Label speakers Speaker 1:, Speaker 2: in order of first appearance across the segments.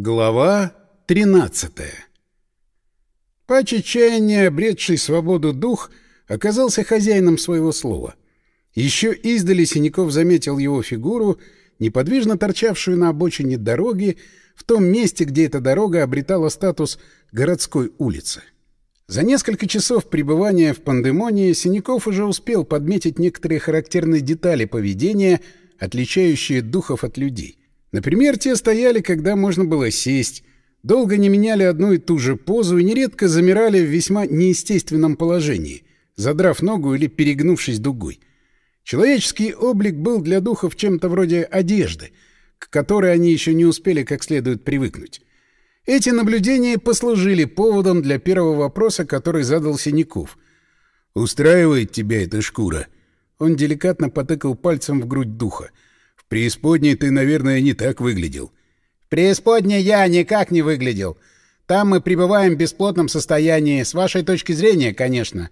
Speaker 1: Глава 13 Пач отчаяния, обретший свободу дух, оказался хозяином своего слова. Еще издали Синяков заметил его фигуру, неподвижно торчавшую на обочине дороги, в том месте, где эта дорога обретала статус городской улицы. За несколько часов пребывания в пандемонии Синяков уже успел подметить некоторые характерные детали поведения, отличающие духов от людей. Например, те стояли, когда можно было сесть, долго не меняли одну и ту же позу и нередко замирали в весьма неестественном положении, задрав ногу или перегнувшись дугой. Человеческий облик был для духов чем-то вроде одежды, к которой они еще не успели как следует привыкнуть. Эти наблюдения послужили поводом для первого вопроса, который задал Синяков. «Устраивает тебя эта шкура?» Он деликатно потыкал пальцем в грудь духа — преисподней ты, наверное, не так выглядел.
Speaker 2: В преисподней я никак не выглядел. Там мы пребываем в бесплотном состоянии, с вашей точки зрения, конечно.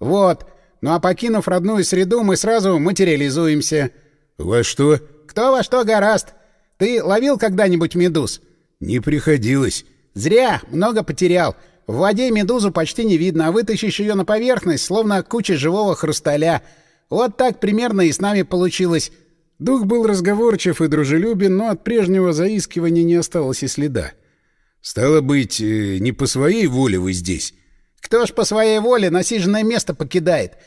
Speaker 2: Вот. Ну а покинув родную среду, мы сразу материализуемся.
Speaker 1: Во что?
Speaker 2: Кто во что гораст. Ты ловил когда-нибудь медуз?
Speaker 1: Не приходилось.
Speaker 2: Зря, много потерял. В воде медузу почти не видно, а вытащишь ее на поверхность, словно куча живого хрусталя. Вот так примерно и с нами получилось.
Speaker 1: Дух был разговорчив и дружелюбен, но от прежнего заискивания не осталось и следа. «Стало быть, э, не по своей воле вы здесь?»
Speaker 2: «Кто ж по своей воле насиженное место покидает?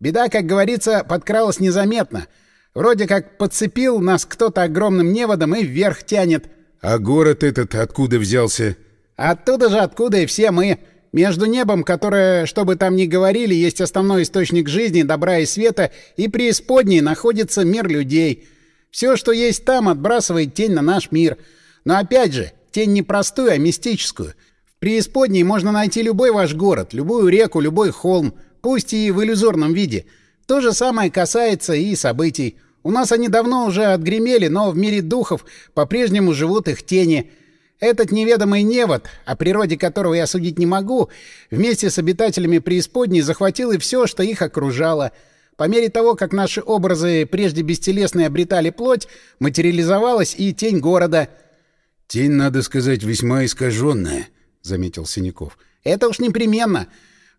Speaker 2: Беда, как говорится, подкралась незаметно. Вроде как подцепил нас кто-то огромным неводом и вверх тянет».
Speaker 1: «А город этот откуда взялся?»
Speaker 2: «Оттуда же, откуда и все мы. Между небом, которое, что бы там ни говорили, есть основной источник жизни, добра и света, и преисподней находится мир людей. Все, что есть там, отбрасывает тень на наш мир. Но опять же, тень не простую, а мистическую. В преисподней можно найти любой ваш город, любую реку, любой холм, пусть и в иллюзорном виде. То же самое касается и событий. У нас они давно уже отгремели, но в мире духов по-прежнему живут их тени — этот неведомый невод, о природе которого я судить не могу, вместе с обитателями преисподней захватил и все, что их окружало. По мере того, как наши образы, прежде бестелесные, обретали плоть, материализовалась и тень города.
Speaker 1: — Тень, надо сказать, весьма искаженная, — заметил Синяков.
Speaker 2: — Это уж непременно.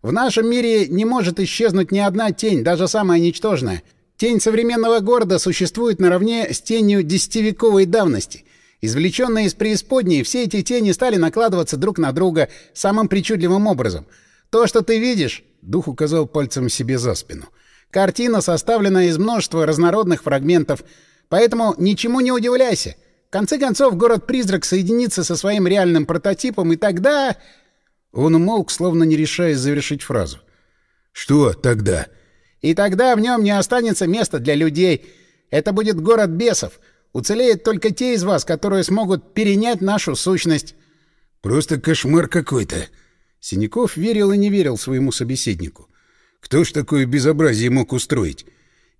Speaker 2: В нашем мире не может исчезнуть ни одна тень, даже самая ничтожная. Тень современного города существует наравне с тенью десятивековой давности. Извлеченные из преисподней, все эти тени стали накладываться друг на друга самым причудливым образом. То, что ты видишь, — дух указал пальцем себе за спину, — картина составлена из множества разнородных фрагментов, поэтому ничему не удивляйся. В конце концов, город-призрак соединится со своим реальным прототипом, и тогда...
Speaker 1: Он умолк, словно не решаясь завершить фразу. «Что тогда?»
Speaker 2: «И тогда в нем не останется места для людей. Это будет город бесов». Уцелеют только те из вас, которые смогут перенять нашу сущность.
Speaker 1: Просто кошмар какой-то. Синяков верил и не верил своему собеседнику. Кто ж такое безобразие мог устроить?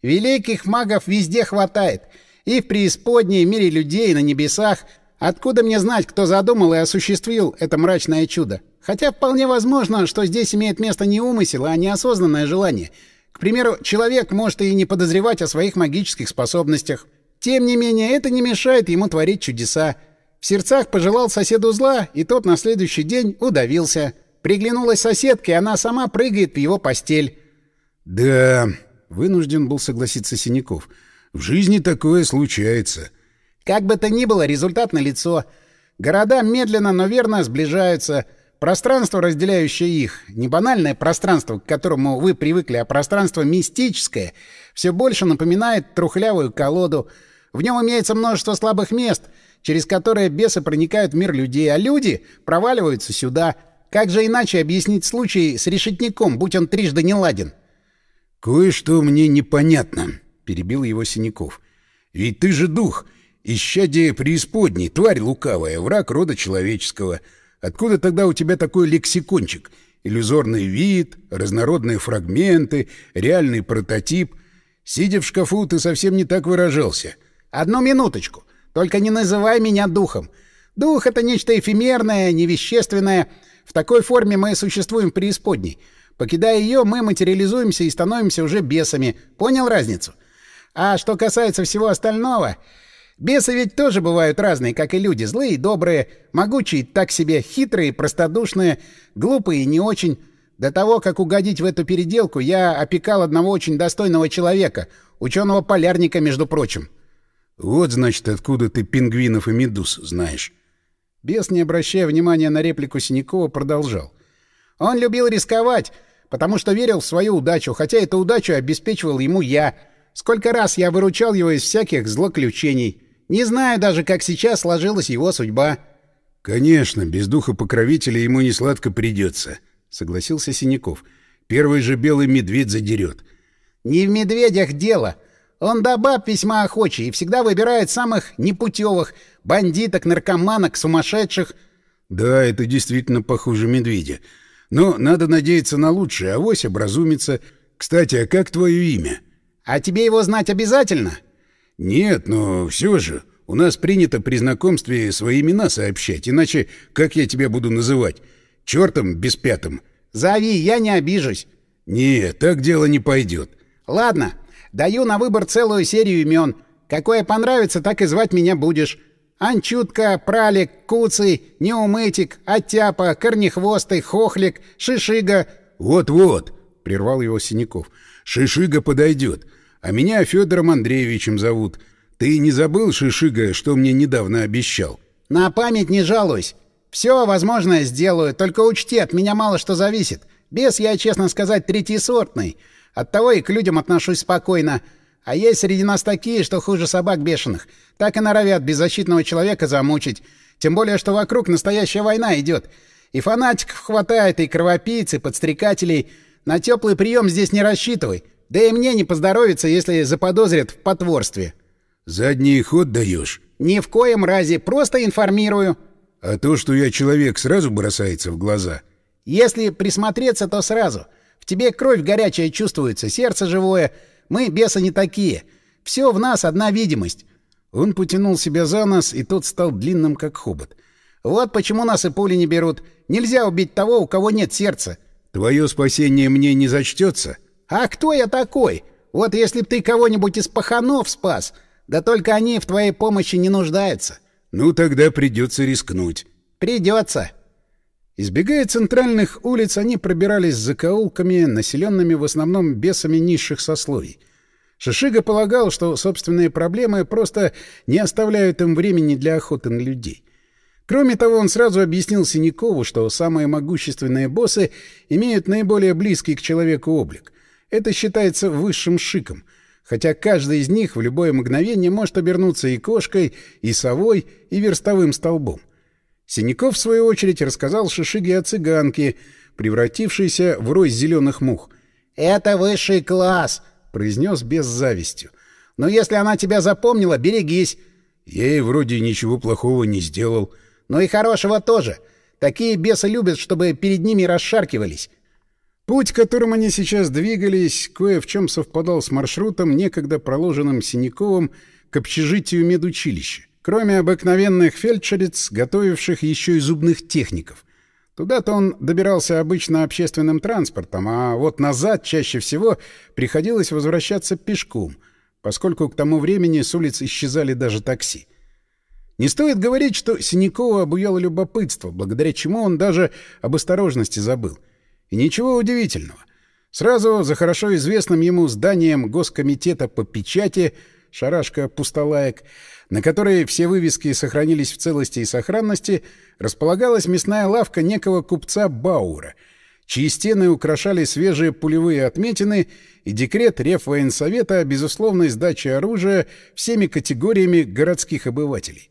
Speaker 2: Великих магов везде хватает. И в преисподней, в мире людей, на небесах. Откуда мне знать, кто задумал и осуществил это мрачное чудо? Хотя вполне возможно, что здесь имеет место не умысел, а неосознанное желание. К примеру, человек может и не подозревать о своих магических способностях. Тем не менее, это не мешает ему творить чудеса. В сердцах пожелал соседу зла, и тот на следующий день удавился. Приглянулась соседка, и она сама прыгает в его постель.
Speaker 1: «Да...» — вынужден был согласиться Синяков. «В жизни такое случается».
Speaker 2: «Как бы то ни было, результат налицо. Города медленно, но верно сближаются». Пространство, разделяющее их, не банальное пространство, к которому вы привыкли, а пространство мистическое, все больше напоминает трухлявую колоду — в нем имеется множество слабых мест, через которые бесы проникают в мир людей, а люди проваливаются сюда. Как же иначе объяснить случай с решетником, будь он трижды не ладен?
Speaker 1: — Кое-что мне непонятно, — перебил его Синяков. — Ведь ты же дух, исчадие преисподней, тварь лукавая, враг рода человеческого. Откуда тогда у тебя такой лексикончик? Иллюзорный вид, разнородные фрагменты, реальный прототип. Сидя в шкафу, ты совсем не так выражался.
Speaker 2: — Одну минуточку. Только не называй меня духом. Дух — это нечто эфемерное, невещественное. В такой форме мы существуем преисподней. Покидая ее, мы материализуемся и становимся уже бесами. Понял разницу? А что касается всего остального... Бесы ведь тоже бывают разные, как и люди. Злые и добрые, могучие так себе, хитрые, простодушные, глупые и не очень. До того, как угодить в эту переделку, я опекал одного очень достойного человека, ученого-полярника, между прочим.
Speaker 1: Вот, значит, откуда ты пингвинов и медуз знаешь.
Speaker 2: Бес, не обращая внимания на реплику Синякова, продолжал. Он любил рисковать, потому что верил в свою удачу, хотя эту удачу обеспечивал ему я. Сколько раз я выручал его из всяких злоключений. Не знаю даже, как сейчас сложилась его судьба.
Speaker 1: — Конечно, без духа покровителя ему не сладко придется, — согласился Синяков. — Первый же белый медведь задерет.
Speaker 2: — Не в медведях дело. Он до баб весьма охочий и всегда выбирает самых непутевых — бандиток, наркоманок, сумасшедших.
Speaker 1: — Да, это действительно похоже медведя. Но надо надеяться на лучшее, авось образумится. Кстати, а как твое имя?
Speaker 2: — А тебе его знать обязательно?
Speaker 1: — Нет, но все же. У нас принято при знакомстве свои имена сообщать, иначе как я тебя буду называть? Чертом без пятым.
Speaker 2: Зови, я не обижусь.
Speaker 1: Нет, так дело не пойдет.
Speaker 2: Ладно, даю на выбор целую серию имен. Какое понравится, так и звать меня будешь. Анчутка, Пралик, Куцый, Неумытик, Оттяпа, Корнехвостый, Хохлик, Шишига.
Speaker 1: Вот-вот, прервал его Синяков. Шишига подойдет. А меня Федором Андреевичем зовут. Ты не забыл, Шишига, что мне недавно обещал?
Speaker 2: На память не жалуюсь. Все возможное сделаю, только учти, от меня мало что зависит. Без я, честно сказать, третьесортный. Оттого и к людям отношусь спокойно. А есть среди нас такие, что хуже собак бешеных. Так и норовят беззащитного человека замучить. Тем более, что вокруг настоящая война идет. И фанатиков хватает, и кровопийц, и подстрекателей. На теплый прием здесь не рассчитывай. Да и мне не поздоровится, если заподозрят в потворстве.
Speaker 1: Задний ход даешь?
Speaker 2: Ни в коем разе, просто информирую.
Speaker 1: А то, что я человек, сразу бросается в глаза.
Speaker 2: Если присмотреться, то сразу. В тебе кровь горячая чувствуется, сердце живое. Мы, бесы, не такие. Все в нас одна видимость.
Speaker 1: Он потянул себя за нос, и тот стал длинным, как хобот.
Speaker 2: Вот почему нас и пули не берут. Нельзя убить того, у кого нет сердца.
Speaker 1: Твое спасение мне не зачтется.
Speaker 2: А кто я такой? Вот если б ты кого-нибудь из паханов спас, да только они в твоей помощи не нуждаются.
Speaker 1: Ну, тогда придется рискнуть.
Speaker 2: Придется.
Speaker 1: Избегая центральных улиц, они пробирались закоулками, населенными в основном бесами низших сословий. Шишига полагал, что собственные проблемы просто не оставляют им времени для охоты на людей. Кроме того, он сразу объяснил Синякову, что самые могущественные боссы имеют наиболее близкий к человеку облик. Это считается высшим шиком — хотя каждый из них в любое мгновение может обернуться и кошкой, и совой, и верстовым столбом. Синяков, в свою очередь, рассказал Шишиге о цыганке, превратившейся в рой зеленых мух.
Speaker 2: «Это высший класс!» — произнес без завистью. «Но если она тебя запомнила, берегись!»
Speaker 1: «Я ей вроде ничего плохого не сделал».
Speaker 2: «Ну и хорошего тоже. Такие бесы любят, чтобы перед ними расшаркивались.
Speaker 1: Путь, которым они сейчас двигались, кое в чем совпадал с маршрутом, некогда проложенным Синяковым к общежитию медучилища, кроме обыкновенных фельдшериц, готовивших еще и зубных техников. Туда-то он добирался обычно общественным транспортом, а вот назад чаще всего приходилось возвращаться пешком, поскольку к тому времени с улиц исчезали даже такси. Не стоит говорить, что Синякова обуяло любопытство, благодаря чему он даже об осторожности забыл — и ничего удивительного. Сразу за хорошо известным ему зданием Госкомитета по печати «Шарашка Пустолаек», на которой все вывески сохранились в целости и сохранности, располагалась мясная лавка некого купца Баура, чьи стены украшали свежие пулевые отметины и декрет Реввоенсовета о безусловной сдаче оружия всеми категориями городских обывателей.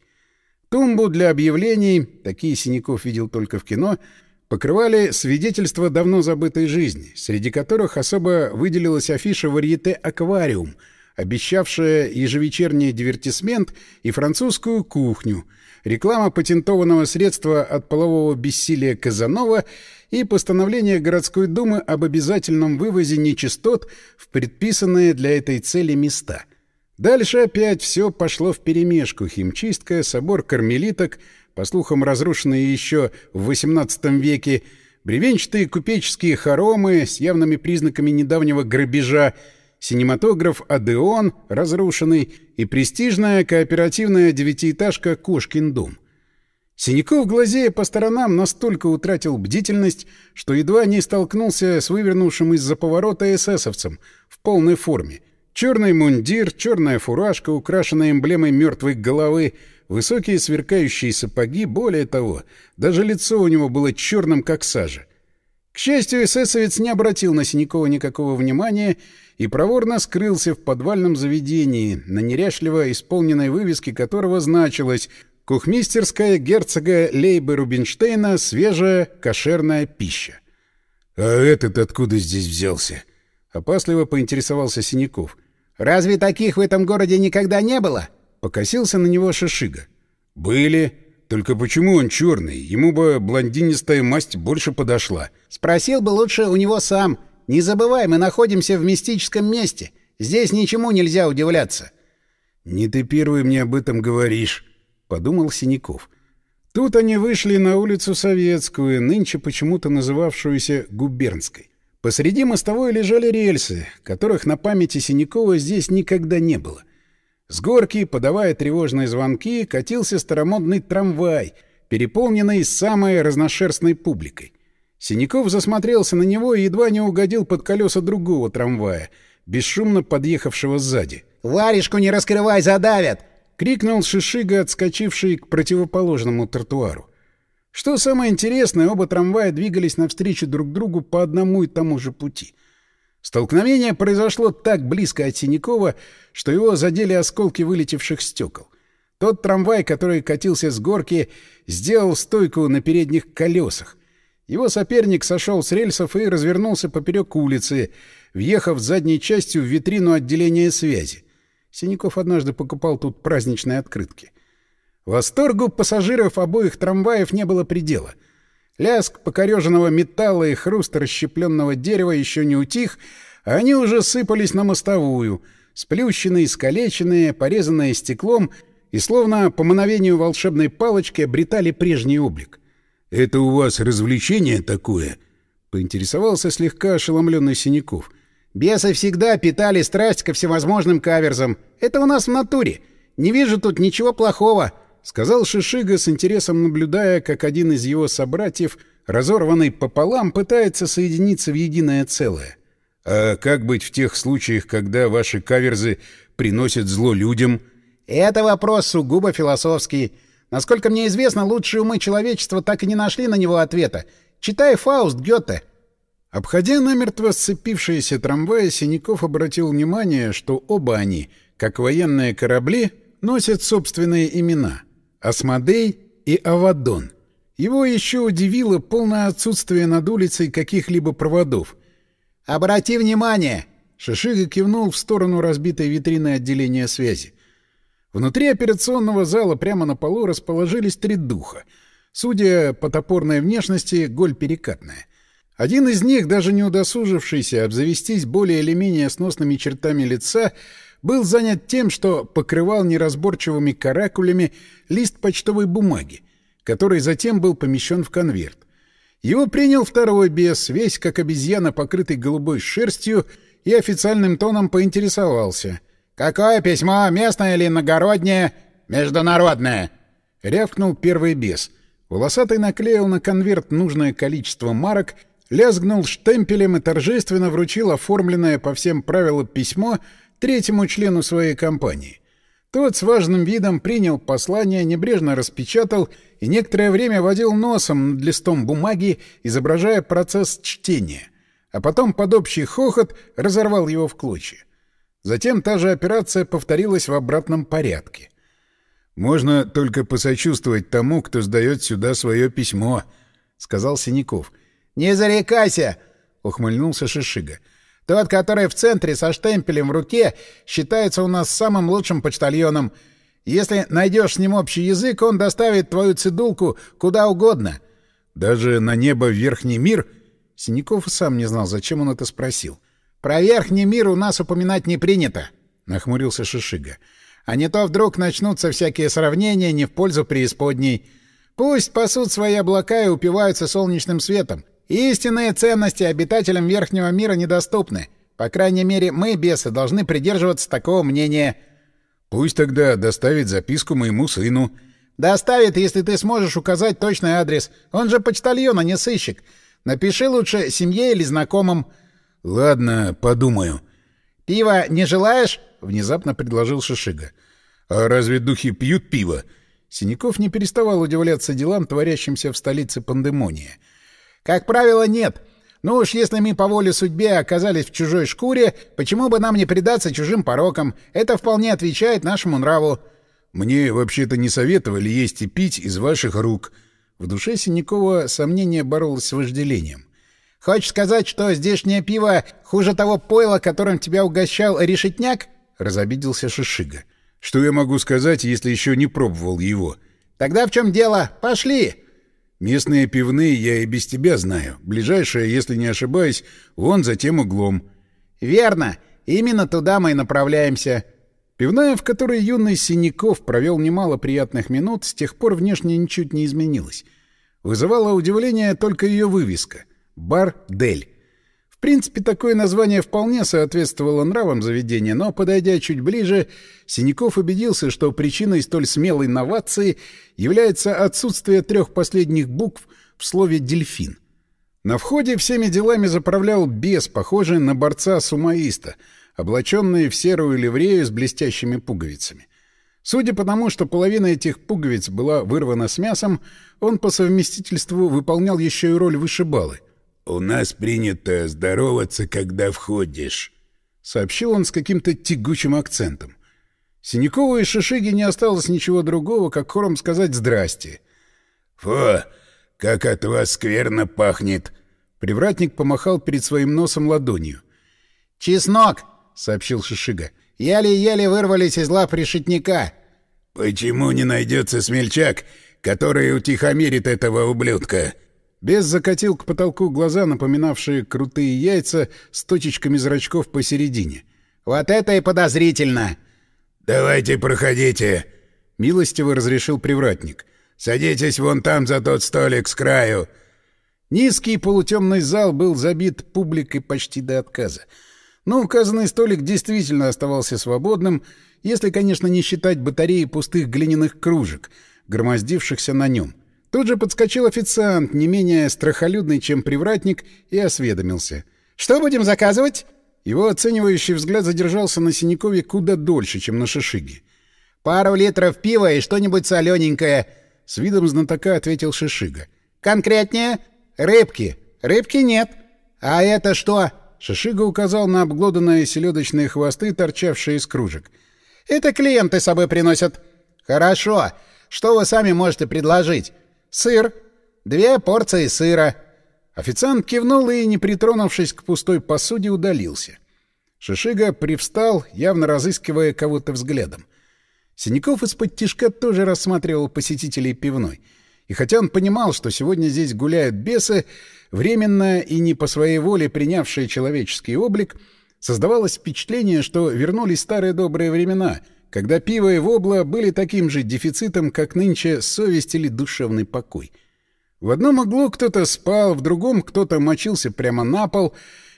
Speaker 1: Тумбу для объявлений, такие Синяков видел только в кино — покрывали свидетельства давно забытой жизни, среди которых особо выделилась афиша варьете «Аквариум», обещавшая ежевечерний дивертисмент и французскую кухню, реклама патентованного средства от полового бессилия Казанова и постановление городской думы об обязательном вывозе нечистот в предписанные для этой цели места. Дальше опять все пошло вперемешку. Химчистка, собор кармелиток — по слухам, разрушенные еще в XVIII веке, бревенчатые купеческие хоромы с явными признаками недавнего грабежа синематограф «Адеон», разрушенный, и престижная кооперативная девятиэтажка «Кошкин дом». Синяков, глазея по сторонам, настолько утратил бдительность, что едва не столкнулся с вывернувшим из-за поворота эсэсовцем в полной форме. Черный мундир, черная фуражка, украшенная эмблемой мертвой головы, высокие сверкающие сапоги, более того, даже лицо у него было черным, как сажа. К счастью, эсэсовец не обратил на Синякова никакого внимания и проворно скрылся в подвальном заведении, на неряшливо исполненной вывеске которого значилось Кухмистерская герцога Лейбы Рубинштейна свежая кошерная пища. — А этот откуда здесь взялся? — опасливо поинтересовался Синяков.
Speaker 2: — Разве таких в этом городе никогда не было?
Speaker 1: — покосился на него Шишига. — Были. Только почему он черный? Ему бы блондинистая масть больше подошла.
Speaker 2: — Спросил бы лучше у него сам. Не забывай, мы находимся в мистическом месте. Здесь ничему нельзя удивляться.
Speaker 1: — Не ты первый мне об этом говоришь. — подумал Синяков. Тут они вышли на улицу Советскую, нынче почему-то называвшуюся Губернской. Посреди мостовой лежали рельсы, которых на памяти Синякова здесь никогда не было. С горки, подавая тревожные звонки, катился старомодный трамвай, переполненный самой разношерстной публикой. Синяков засмотрелся на него и едва не угодил под колеса другого трамвая, бесшумно подъехавшего сзади.
Speaker 2: «Варежку не раскрывай, задавят!»
Speaker 1: — крикнул Шишига, отскочивший к противоположному тротуару. Что самое интересное, оба трамвая двигались навстречу друг другу по одному и тому же пути. Столкновение произошло так близко от Синякова, что его задели осколки вылетевших стекол. Тот трамвай, который катился с горки, сделал стойку на передних колесах. Его соперник сошел с рельсов и развернулся поперек улицы, въехав задней частью в витрину отделения связи. Синяков однажды покупал тут праздничные открытки. Восторгу пассажиров обоих трамваев не было предела. Лязг покореженного металла и хруст расщепленного дерева еще не утих, а они уже сыпались на мостовую, сплющенные, искалеченные, порезанные стеклом и словно по мановению волшебной палочки обретали прежний облик. «Это у вас развлечение такое?» — поинтересовался слегка ошеломленный Синяков.
Speaker 2: Бесы всегда питали страсть ко всевозможным каверзам. Это у нас в натуре. Не вижу тут ничего плохого», — сказал Шишига с интересом наблюдая, как один из его собратьев, разорванный пополам, пытается соединиться в единое целое. «А как быть в тех случаях, когда ваши каверзы приносят зло людям?» «Это вопрос сугубо философский. Насколько мне известно, лучшие умы человечества так и не нашли на него ответа. Читай Фауст Гёте».
Speaker 1: Обходя намертво сцепившиеся трамваи, Синяков обратил внимание, что оба они, как военные корабли, носят собственные имена — Асмодей и Авадон. Его еще удивило полное отсутствие над улицей каких-либо проводов.
Speaker 2: «Обрати внимание!»
Speaker 1: — Шишига кивнул в сторону разбитой витрины отделения связи. Внутри операционного зала прямо на полу расположились три духа. Судя по топорной внешности, голь перекатная — один из них, даже не удосужившийся обзавестись более или менее сносными чертами лица, был занят тем, что покрывал неразборчивыми каракулями лист почтовой бумаги, который затем был помещен в конверт. Его принял второй бес, весь как обезьяна, покрытый голубой шерстью, и официальным тоном поинтересовался.
Speaker 2: «Какое письмо? Местное или иногороднее?» «Международное!»
Speaker 1: — рявкнул первый бес. Волосатый наклеил на конверт нужное количество марок лязгнул штемпелем и торжественно вручил оформленное по всем правилам письмо третьему члену своей компании. Тот с важным видом принял послание, небрежно распечатал и некоторое время водил носом над листом бумаги, изображая процесс чтения, а потом под общий хохот разорвал его в клочья. Затем та же операция повторилась в обратном порядке. «Можно только посочувствовать тому, кто сдает сюда свое письмо», — сказал Синяков —
Speaker 2: «Не зарекайся!» — ухмыльнулся Шишига. «Тот, который в центре со штемпелем в руке, считается у нас самым лучшим почтальоном. Если найдешь с ним общий язык, он доставит твою цедулку куда угодно».
Speaker 1: «Даже на небо в верхний мир?» Синяков сам не знал, зачем он это спросил.
Speaker 2: «Про верхний мир у нас упоминать не принято», — нахмурился Шишига. «А не то вдруг начнутся всякие сравнения не в пользу преисподней. Пусть пасут свои облака и упиваются солнечным светом. Истинные ценности обитателям Верхнего мира недоступны. По крайней мере, мы, бесы, должны придерживаться такого мнения.
Speaker 1: Пусть тогда доставит записку моему сыну.
Speaker 2: Доставит, если ты сможешь указать точный адрес. Он же почтальон, а не сыщик. Напиши лучше семье или знакомым.
Speaker 1: Ладно, подумаю.
Speaker 2: Пиво не желаешь? Внезапно предложил Шишига.
Speaker 1: А разве духи пьют пиво?
Speaker 2: Синяков не переставал удивляться делам, творящимся в столице пандемония. Как правило, нет. Ну уж если мы по воле судьбе оказались в чужой шкуре, почему бы нам не предаться чужим порокам? Это вполне отвечает нашему нраву.
Speaker 1: Мне вообще-то не советовали есть и пить из ваших рук. В душе Синякова сомнение боролось с вожделением.
Speaker 2: Хочешь сказать, что здешнее пиво хуже того пойла, которым тебя угощал решетняк? Разобиделся Шишига.
Speaker 1: — что я могу сказать, если еще не пробовал его?
Speaker 2: Тогда в чем дело? Пошли!
Speaker 1: Местные пивные я и без тебя знаю. Ближайшая, если не ошибаюсь, вон за тем углом.
Speaker 2: Верно. Именно туда мы и направляемся.
Speaker 1: Пивная, в которой юный Синяков провел немало приятных минут, с тех пор внешне ничуть не изменилась. Вызывало удивление только ее вывеска — «Бар Дель». В принципе, такое название вполне соответствовало нравам заведения, но, подойдя чуть ближе, Синяков убедился, что причиной столь смелой новации является отсутствие трех последних букв в слове «дельфин». На входе всеми делами заправлял бес, похожий на борца-сумаиста, облаченный в серую ливрею с блестящими пуговицами. Судя по тому, что половина этих пуговиц была вырвана с мясом, он по совместительству выполнял еще и роль вышибалы.
Speaker 3: «У нас принято здороваться, когда входишь», —
Speaker 1: сообщил он с каким-то тягучим акцентом. Синякову и Шишиге не осталось ничего другого, как хором сказать «здрасте».
Speaker 3: «Фу, как от вас скверно пахнет!»
Speaker 1: Привратник помахал перед своим носом ладонью.
Speaker 2: «Чеснок!» — сообщил Шишига. «Еле-еле вырвались из лап решетника».
Speaker 3: «Почему не найдется смельчак, который утихомирит этого ублюдка?»
Speaker 1: Бес закатил к потолку глаза, напоминавшие крутые яйца с точечками зрачков посередине.
Speaker 2: «Вот это и подозрительно!»
Speaker 3: «Давайте проходите!»
Speaker 1: — милостиво разрешил привратник.
Speaker 3: «Садитесь вон там за тот столик с краю!»
Speaker 1: Низкий полутемный зал был забит публикой почти до отказа. Но указанный столик действительно оставался свободным, если, конечно, не считать батареи пустых глиняных кружек, громоздившихся на нем. Тут же подскочил официант, не менее страхолюдный, чем привратник, и осведомился. «Что будем заказывать?» Его оценивающий взгляд задержался на Синякове куда дольше, чем на Шишиге.
Speaker 2: «Пару литров пива и что-нибудь солененькое», —
Speaker 1: с видом знатока ответил Шишига.
Speaker 2: «Конкретнее?» «Рыбки». «Рыбки нет». «А это что?»
Speaker 1: Шишига указал на обглоданные селедочные хвосты, торчавшие из кружек.
Speaker 2: «Это клиенты с собой приносят». «Хорошо. Что вы сами можете предложить?» Сыр. Две порции сыра.
Speaker 1: Официант кивнул и, не притронувшись к пустой посуде, удалился. Шишига привстал, явно разыскивая кого-то взглядом. Синяков из-под тишка тоже рассматривал посетителей пивной. И хотя он понимал, что сегодня здесь гуляют бесы, временно и не по своей воле принявшие человеческий облик, создавалось впечатление, что вернулись старые добрые времена — когда пиво и вобла были таким же дефицитом, как нынче совесть или душевный покой. В одном углу кто-то спал, в другом кто-то мочился прямо на пол,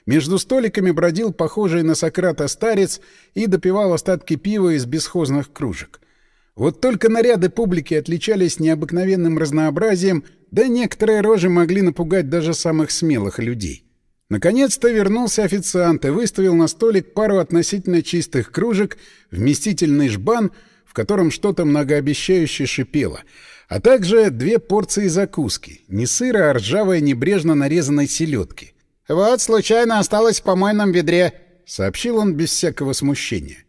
Speaker 1: между столиками бродил похожий на Сократа старец и допивал остатки пива из бесхозных кружек. Вот только наряды публики отличались необыкновенным разнообразием, да некоторые рожи могли напугать даже самых смелых людей. Наконец-то вернулся официант и выставил на столик пару относительно чистых кружек, вместительный жбан, в котором что-то многообещающе шипело, а также две порции закуски, не сыра, а ржавой небрежно нарезанной селедки.
Speaker 2: «Вот, случайно осталось в помойном ведре», —
Speaker 1: сообщил он без всякого смущения.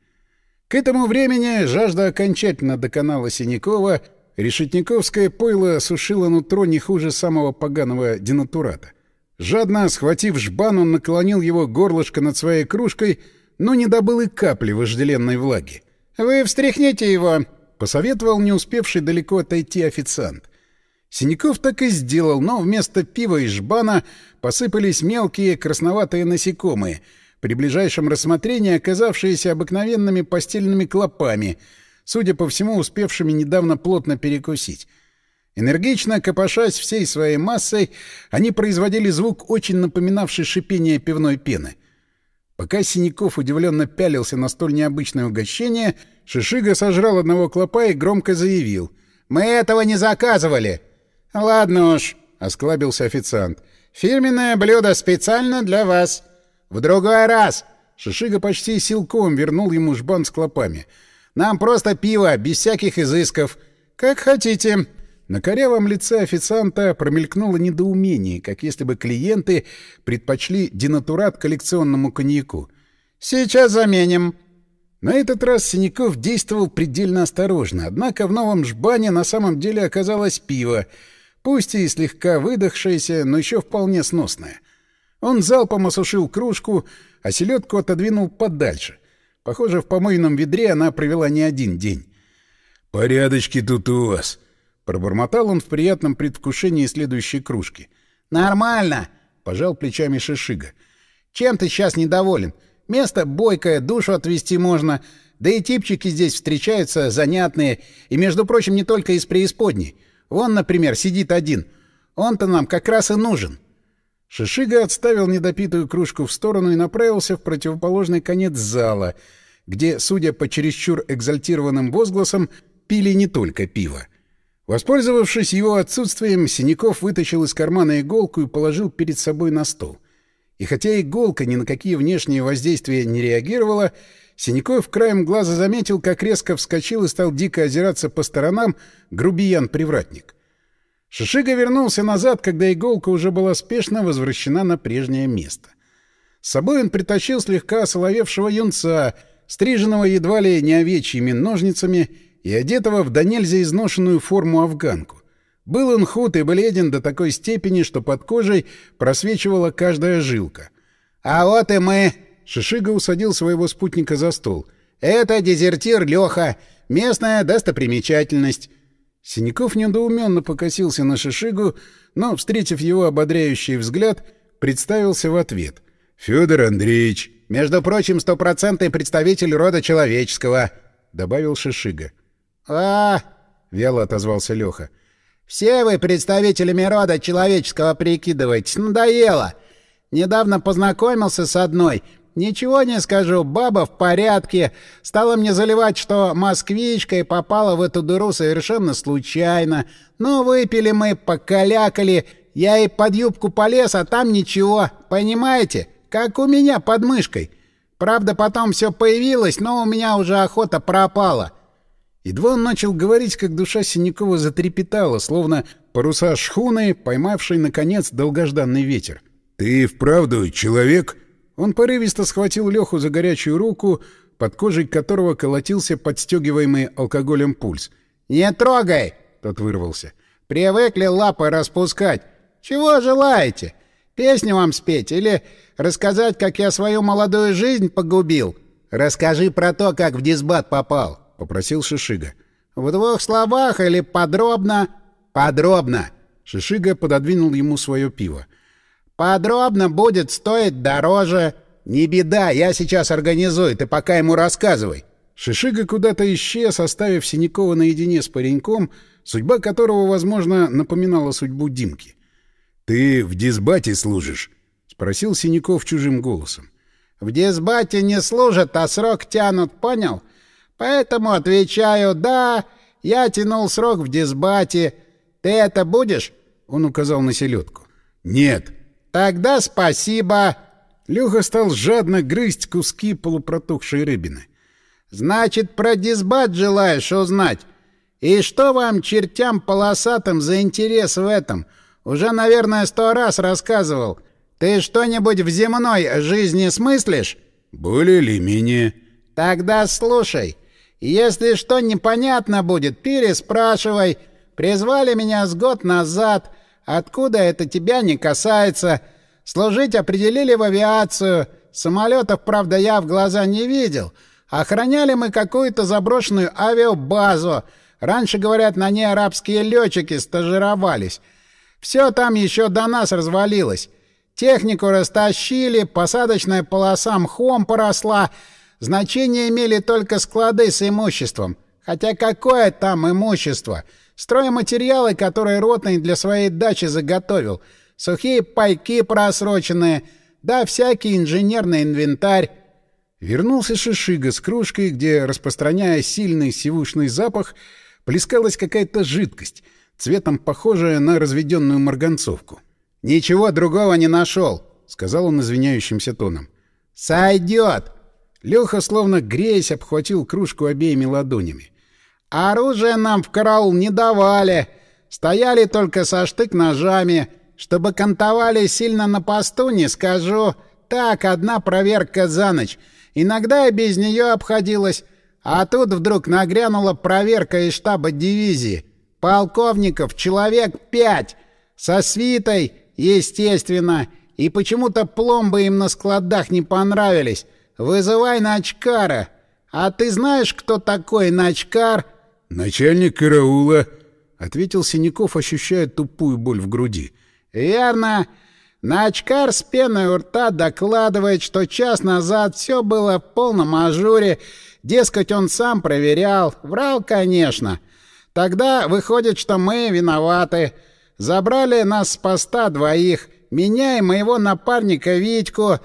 Speaker 1: К этому времени жажда окончательно доконала Синякова, решетниковское пойло сушило нутро не хуже самого поганого денатурата. Жадно схватив жбан, он наклонил его горлышко над своей кружкой, но не добыл и капли вожделенной влаги.
Speaker 2: «Вы встряхните его!»
Speaker 1: — посоветовал не успевший далеко отойти официант. Синяков так и сделал, но вместо пива и жбана посыпались мелкие красноватые насекомые, при ближайшем рассмотрении оказавшиеся обыкновенными постельными клопами, судя по всему, успевшими недавно плотно перекусить. Энергично копошась всей своей массой, они производили звук, очень напоминавший шипение пивной пены. Пока Синяков удивленно пялился на столь необычное угощение, Шишига сожрал одного клопа и громко заявил.
Speaker 2: «Мы этого не заказывали!» «Ладно уж», — осклабился официант. «Фирменное блюдо специально для вас. В другой раз!»
Speaker 1: Шишига почти силком вернул ему жбан с клопами.
Speaker 2: «Нам просто пиво, без всяких изысков. Как хотите!»
Speaker 1: На корявом лице официанта промелькнуло недоумение, как если бы клиенты предпочли денатурат коллекционному коньяку.
Speaker 2: «Сейчас заменим».
Speaker 1: На этот раз Синяков действовал предельно осторожно, однако в новом жбане на самом деле оказалось пиво, пусть и слегка выдохшееся, но еще вполне сносное. Он залпом осушил кружку, а селедку отодвинул подальше. Похоже, в помойном ведре она провела не один день.
Speaker 3: «Порядочки тут у вас»,
Speaker 1: Пробормотал он в приятном предвкушении следующей кружки.
Speaker 2: «Нормально!»
Speaker 1: — пожал плечами Шишига.
Speaker 2: «Чем ты сейчас недоволен? Место бойкое, душу отвести можно. Да и типчики здесь встречаются занятные. И, между прочим, не только из преисподней. Вон, например, сидит один. Он-то нам как раз и нужен».
Speaker 1: Шишига отставил недопитую кружку в сторону и направился в противоположный конец зала, где, судя по чересчур экзальтированным возгласам, пили не только пиво. Воспользовавшись его отсутствием, Синяков вытащил из кармана иголку и положил перед собой на стол. И хотя иголка ни на какие внешние воздействия не реагировала, Синяков краем глаза заметил, как резко вскочил и стал дико озираться по сторонам грубиян-привратник. Шишига вернулся назад, когда иголка уже была спешно возвращена на прежнее место. С собой он притащил слегка осоловевшего юнца, стриженного едва ли не овечьими ножницами и одетого в до нельзя изношенную форму афганку. Был он худ и бледен до такой степени, что под кожей просвечивала каждая жилка.
Speaker 2: «А вот и мы!»
Speaker 1: — Шишига усадил своего спутника за стол.
Speaker 2: «Это дезертир Леха, местная достопримечательность».
Speaker 1: Синяков недоуменно покосился на Шишигу, но, встретив его ободряющий взгляд, представился в ответ.
Speaker 3: «Федор Андреевич».
Speaker 2: «Между прочим, стопроцентный представитель рода человеческого», — добавил Шишига.
Speaker 1: «А!» — вяло отозвался Леха.
Speaker 2: «Все вы представителями рода человеческого прикидываетесь. Надоело. Недавно познакомился с одной. Ничего не скажу, баба в порядке. Стала мне заливать, что москвичка и попала в эту дыру совершенно случайно. Ну, выпили мы, покалякали. Я и под юбку полез, а там ничего. Понимаете? Как у меня под мышкой. Правда, потом все появилось, но у меня уже охота пропала».
Speaker 1: Едва он начал говорить, как душа Синякова затрепетала, словно паруса шхуны, поймавшей, наконец, долгожданный ветер.
Speaker 3: «Ты вправду человек?»
Speaker 1: Он порывисто схватил Леху за горячую руку, под кожей которого колотился подстегиваемый алкоголем пульс.
Speaker 2: «Не трогай!» — тот вырвался. «Привыкли лапы распускать. Чего желаете? Песню вам спеть или рассказать, как я свою молодую жизнь погубил? Расскажи про то, как в дисбат попал
Speaker 1: попросил Шишига.
Speaker 2: В двух словах или подробно? Подробно.
Speaker 1: Шишига пододвинул ему свое пиво.
Speaker 2: Подробно будет стоить дороже. Не беда, я сейчас организую, ты пока ему рассказывай.
Speaker 1: Шишига куда-то исчез, оставив Синякова наедине с пареньком, судьба которого, возможно, напоминала судьбу Димки.
Speaker 3: «Ты в дисбате служишь?» — спросил Синяков чужим голосом.
Speaker 2: «В дисбате не служат, а срок тянут, понял? Поэтому отвечаю «да». Я тянул срок в дисбате. Ты это будешь?»
Speaker 1: Он указал на селедку.
Speaker 3: «Нет».
Speaker 2: «Тогда спасибо».
Speaker 1: Леха стал жадно грызть куски полупротухшей рыбины.
Speaker 2: «Значит, про дисбат желаешь узнать? И что вам, чертям полосатым, за интерес в этом? Уже, наверное, сто раз рассказывал. Ты что-нибудь в земной жизни смыслишь?»
Speaker 3: «Более или менее».
Speaker 2: «Тогда слушай». Если что непонятно будет, переспрашивай. Призвали меня с год назад. Откуда это тебя не касается? Служить определили в авиацию. Самолетов, правда, я в глаза не видел. Охраняли мы какую-то заброшенную авиабазу. Раньше, говорят, на ней арабские летчики стажировались. Все там еще до нас развалилось. Технику растащили, посадочная полоса мхом поросла — Значение имели только склады с имуществом. Хотя какое там имущество? Стройматериалы, которые Ротный для своей дачи заготовил. Сухие пайки просроченные. да всякий инженерный инвентарь.
Speaker 1: Вернулся Шишига с кружкой, где, распространяя сильный сивушный запах, плескалась какая-то жидкость, цветом похожая на разведенную марганцовку.
Speaker 2: «Ничего другого не нашел», — сказал он извиняющимся тоном. «Сойдет!»
Speaker 1: Леха, словно греясь, обхватил кружку обеими ладонями.
Speaker 2: «Оружие нам в караул не давали. Стояли только со штык-ножами. Чтобы кантовали сильно на посту, не скажу. Так, одна проверка за ночь. Иногда и без нее обходилось. А тут вдруг нагрянула проверка из штаба дивизии. Полковников человек пять. Со свитой, естественно. И почему-то пломбы им на складах не понравились. Вызывай Начкара. А ты знаешь, кто такой Начкар?
Speaker 3: Начальник караула, —
Speaker 1: ответил Синяков, ощущая тупую боль в груди.
Speaker 2: Верно. Начкар с пеной у рта докладывает, что час назад все было в полном ажуре, дескать, он сам проверял. Врал, конечно. Тогда выходит, что мы виноваты. Забрали нас с поста двоих, меня и моего напарника Витьку,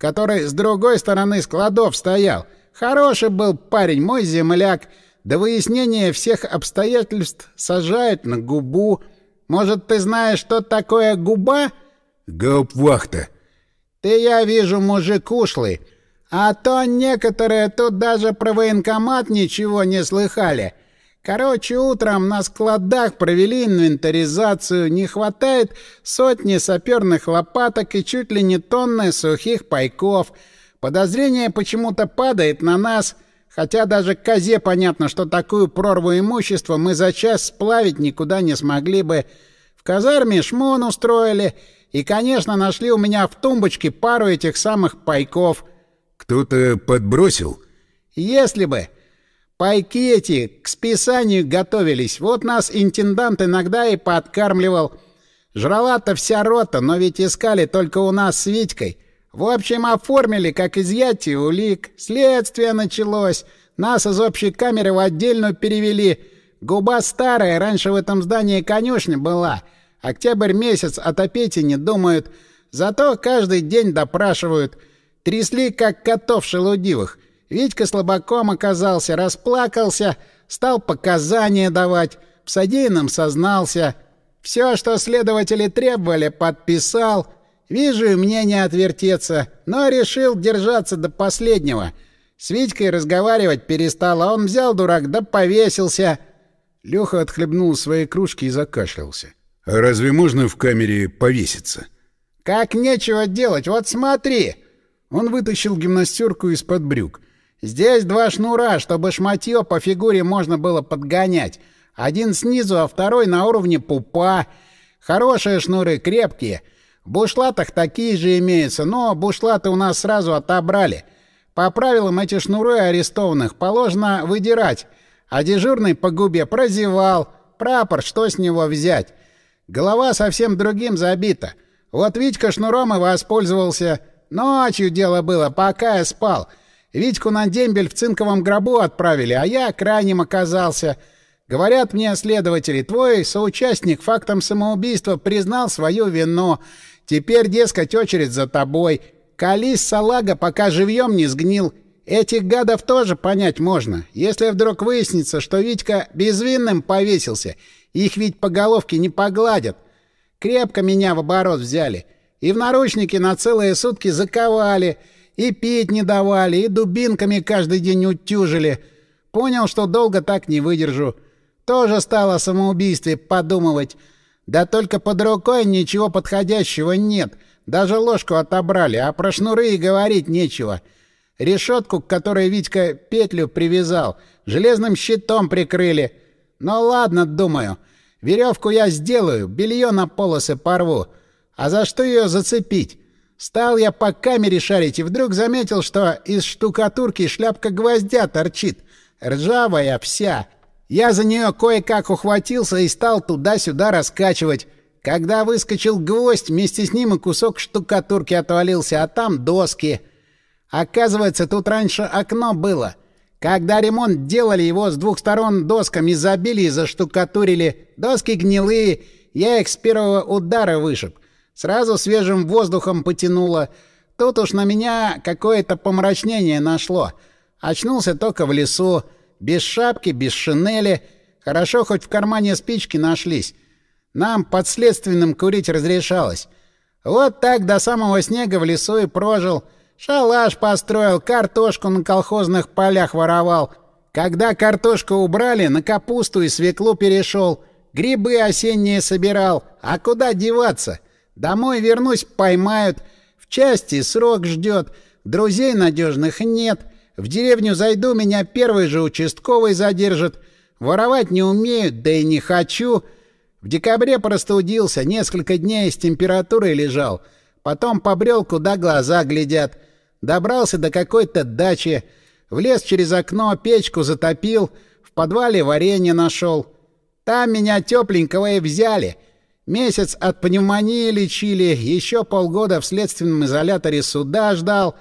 Speaker 2: который с другой стороны складов стоял. Хороший был парень, мой земляк. До выяснения всех обстоятельств сажают на губу. Может, ты знаешь, что такое губа?»
Speaker 3: Гауптвахта.
Speaker 2: Ты, я вижу, мужик ушлый. А то некоторые тут даже про военкомат ничего не слыхали. Короче, утром на складах провели инвентаризацию. Не хватает сотни саперных лопаток и чуть ли не тонны сухих пайков. Подозрение почему-то падает на нас, хотя даже козе понятно, что такую прорву имущества мы за час сплавить никуда не смогли бы. В казарме шмон устроили — и, конечно, нашли у меня в тумбочке пару этих самых пайков.
Speaker 3: Кто-то подбросил?
Speaker 2: Если бы. Пайки эти к списанию готовились. Вот нас интендант иногда и подкармливал. Жрала-то вся рота, но ведь искали только у нас с Витькой. В общем, оформили как изъятие улик. Следствие началось. Нас из общей камеры в отдельную перевели. Губа старая, раньше в этом здании конюшня была — Октябрь месяц, отопить и не думают. Зато каждый день допрашивают. Трясли, как котов шелудивых. Витька слабаком оказался, расплакался, стал показания давать, в содеянном сознался. Все, что следователи требовали, подписал. Вижу, и мне не отвертеться, но решил держаться до последнего. С Витькой разговаривать перестал, а он взял дурак, да повесился.
Speaker 1: Леха отхлебнул своей кружки и закашлялся.
Speaker 3: А разве можно в камере повеситься?
Speaker 2: Как нечего делать, вот смотри.
Speaker 1: Он вытащил гимнастерку из-под брюк.
Speaker 2: Здесь два шнура, чтобы шматье по фигуре можно было подгонять. Один снизу, а второй на уровне пупа. Хорошие шнуры, крепкие. В бушлатах такие же имеются, но бушлаты у нас сразу отобрали. По правилам эти шнуры арестованных положено выдирать, а дежурный по губе прозевал. Прапор, что с него взять? Голова совсем другим забита. Вот Витька шнуром и воспользовался. Ночью дело было, пока я спал. Витьку на дембель в цинковом гробу отправили, а я крайним оказался. Говорят мне следователи, твой соучастник фактом самоубийства признал свою вину. Теперь, дескать, очередь за тобой. Колись, салага, пока живьем не сгнил. Этих гадов тоже понять можно. Если вдруг выяснится, что Витька безвинным повесился — их ведь по головке не погладят. Крепко меня в оборот взяли. И в наручники на целые сутки заковали. И пить не давали, и дубинками каждый день утюжили. Понял, что долго так не выдержу. Тоже стало о самоубийстве подумывать. Да только под рукой ничего подходящего нет. Даже ложку отобрали, а про шнуры и говорить нечего. Решетку, к которой Витька петлю привязал, железным щитом прикрыли — ну ладно, думаю. Веревку я сделаю, белье на полосы порву. А за что ее зацепить? Стал я по камере шарить и вдруг заметил, что из штукатурки шляпка гвоздя торчит. Ржавая вся. Я за нее кое-как ухватился и стал туда-сюда раскачивать. Когда выскочил гвоздь, вместе с ним и кусок штукатурки отвалился, а там доски. Оказывается, тут раньше окно было. Когда ремонт делали, его с двух сторон досками забили и заштукатурили. Доски гнилые, я их с первого удара вышиб. Сразу свежим воздухом потянуло. тут уж на меня какое-то помрачнение нашло. Очнулся только в лесу, без шапки, без шинели. Хорошо, хоть в кармане спички нашлись. Нам подследственным курить разрешалось. Вот так до самого снега в лесу и прожил. Шалаш построил, картошку на колхозных полях воровал. Когда картошку убрали, на капусту и свеклу перешел. Грибы осенние собирал. А куда деваться? Домой вернусь, поймают. В части срок ждет. Друзей надежных нет. В деревню зайду, меня первый же участковый задержит. Воровать не умею, да и не хочу. В декабре простудился, несколько дней с температурой лежал. Потом побрел, куда глаза глядят. Добрался до какой-то дачи. Влез через окно, печку затопил. В подвале варенье нашел. Там меня тепленького и взяли. Месяц от пневмонии лечили, еще полгода в следственном изоляторе суда ждал.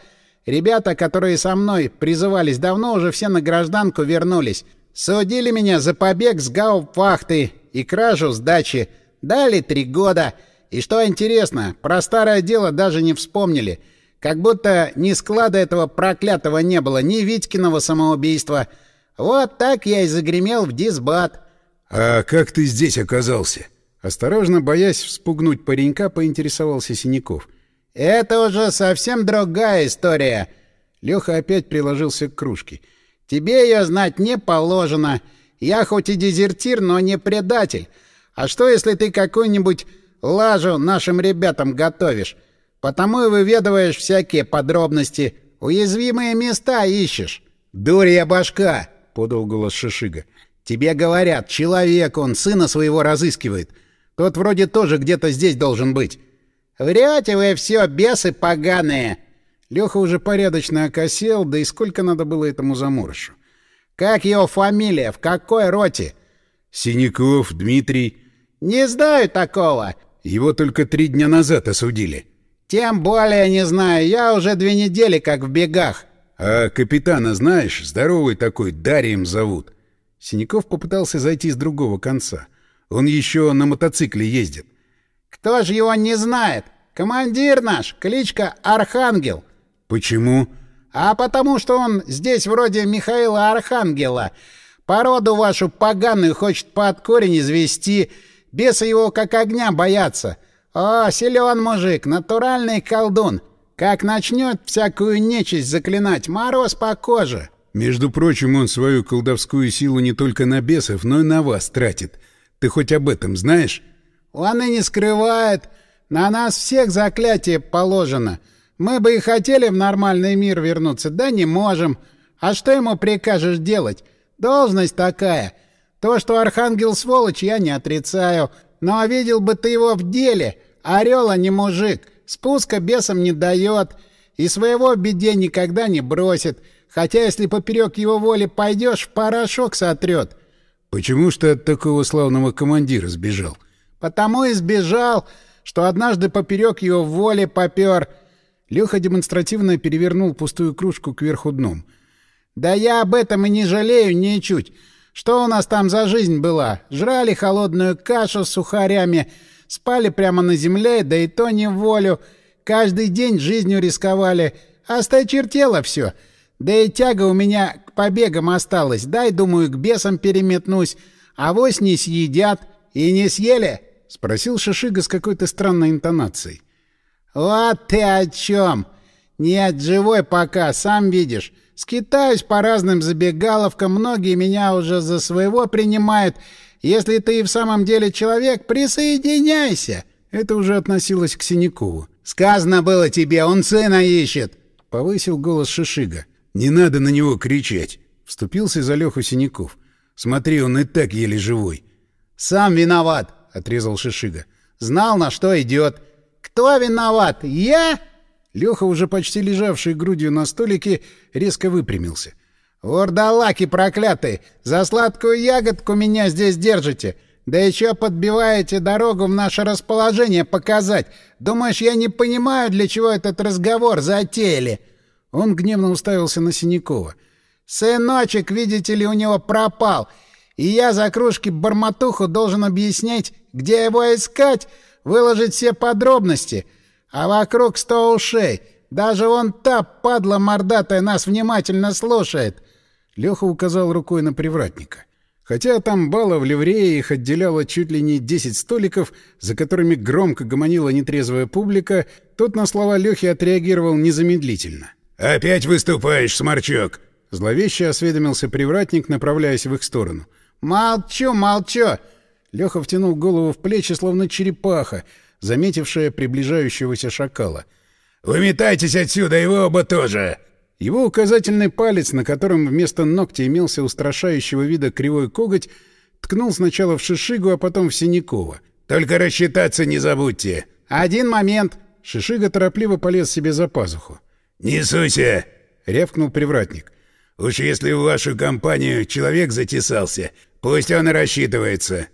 Speaker 2: Ребята, которые со мной призывались давно, уже все на гражданку вернулись. Судили меня за побег с гауптвахты и кражу с дачи. Дали три года. И что интересно, про старое дело даже не вспомнили. Как будто ни склада этого проклятого не было, ни Витькиного самоубийства. Вот так я и загремел в дисбат.
Speaker 3: «А как ты здесь оказался?»
Speaker 1: Осторожно, боясь вспугнуть паренька, поинтересовался Синяков.
Speaker 2: «Это уже совсем другая история».
Speaker 1: Леха опять приложился к кружке.
Speaker 2: «Тебе ее знать не положено. Я хоть и дезертир, но не предатель. А что, если ты какую-нибудь лажу нашим ребятам готовишь? Потому и выведываешь всякие подробности. Уязвимые места ищешь».
Speaker 1: «Дурья башка!» — подал голос Шишига. «Тебе говорят, человек он, сына своего разыскивает. Тот вроде тоже где-то здесь должен быть».
Speaker 2: «Врете вы все, бесы поганые!»
Speaker 1: Леха уже порядочно окосел, да и сколько надо было этому заморышу.
Speaker 2: «Как его фамилия? В какой роте?»
Speaker 3: «Синяков Дмитрий».
Speaker 2: «Не знаю такого».
Speaker 3: «Его только три дня назад осудили».
Speaker 2: «Тем более не знаю. Я уже две недели как в бегах».
Speaker 3: «А капитана знаешь? Здоровый такой, Дарием зовут».
Speaker 1: Синяков попытался зайти с другого конца. Он еще на мотоцикле ездит.
Speaker 2: «Кто же его не знает? Командир наш, кличка Архангел».
Speaker 3: «Почему?»
Speaker 2: «А потому что он здесь вроде Михаила Архангела. Породу вашу поганую хочет под корень извести. Бесы его как огня боятся. О, силен мужик, натуральный колдун. Как начнет всякую нечисть заклинать, мороз по коже».
Speaker 3: «Между прочим, он свою колдовскую силу не только на бесов, но и на вас тратит. Ты хоть об этом знаешь?»
Speaker 2: «Он и не скрывает. На нас всех заклятие положено. Мы бы и хотели в нормальный мир вернуться, да не можем. А что ему прикажешь делать? Должность такая. То, что Архангел сволочь, я не отрицаю. Но видел бы ты его в деле. Орел, а не мужик. Спуска бесам не дает. И своего в беде никогда не бросит. Хотя, если поперек его воли пойдешь, порошок сотрет.
Speaker 3: Почему ж ты от такого славного командира сбежал?
Speaker 2: Потому и сбежал, что однажды поперек его воли попер.
Speaker 1: Леха демонстративно перевернул пустую кружку кверху дном.
Speaker 2: Да я об этом и не жалею ничуть. Что у нас там за жизнь была? Жрали холодную кашу с сухарями, спали прямо на земле, да и то не волю. Каждый день жизнью рисковали. Осточертело все. Да и тяга у меня к побегам осталась. Дай, думаю, к бесам переметнусь. А вось не съедят. И не съели?
Speaker 1: — спросил Шишига с какой-то странной интонацией.
Speaker 2: «Вот ты о чем! Нет, живой пока, сам видишь. Скитаюсь по разным забегаловкам, многие меня уже за своего принимают. Если ты и в самом деле человек, присоединяйся!»
Speaker 1: Это уже относилось к Синякову.
Speaker 2: «Сказано было тебе, он сына ищет!»
Speaker 1: — повысил голос Шишига.
Speaker 3: «Не надо на него кричать!»
Speaker 1: — вступился за Леху Синяков.
Speaker 3: «Смотри, он и так еле живой».
Speaker 2: «Сам виноват!» — отрезал Шишига. «Знал, на что идет. Кто виноват? Я?»
Speaker 1: Леха, уже почти лежавший грудью на столике, резко выпрямился.
Speaker 2: «Вурдалаки проклятые! За сладкую ягодку меня здесь держите! Да еще подбиваете дорогу в наше расположение показать! Думаешь, я не понимаю, для чего этот разговор затеяли?»
Speaker 1: Он гневно уставился на Синякова.
Speaker 2: «Сыночек, видите ли, у него пропал, и я за кружки бормотуху должен объяснять, где его искать, выложить все подробности, а вокруг сто ушей. Даже вон та падла мордатая нас внимательно слушает!»
Speaker 1: Леха указал рукой на привратника. Хотя там бала в ливрее их отделяло чуть ли не 10 столиков, за которыми громко гомонила нетрезвая публика, тот на слова Лехи отреагировал незамедлительно.
Speaker 3: «Опять выступаешь, сморчок!»
Speaker 1: Зловеще осведомился привратник, направляясь в их сторону.
Speaker 2: «Молчу, молчу!»
Speaker 1: Леха втянул голову в плечи, словно черепаха, заметившая приближающегося шакала.
Speaker 3: «Выметайтесь отсюда, и вы оба тоже!»
Speaker 1: Его указательный палец, на котором вместо ногтя имелся устрашающего вида кривой коготь, ткнул сначала в Шишигу, а потом в Синякова.
Speaker 3: «Только рассчитаться не забудьте!»
Speaker 2: «Один момент!»
Speaker 1: Шишига торопливо полез себе за пазуху.
Speaker 3: «Не суйся!»
Speaker 1: — рявкнул привратник.
Speaker 3: «Уж если в вашу компанию человек затесался, пусть он и рассчитывается!»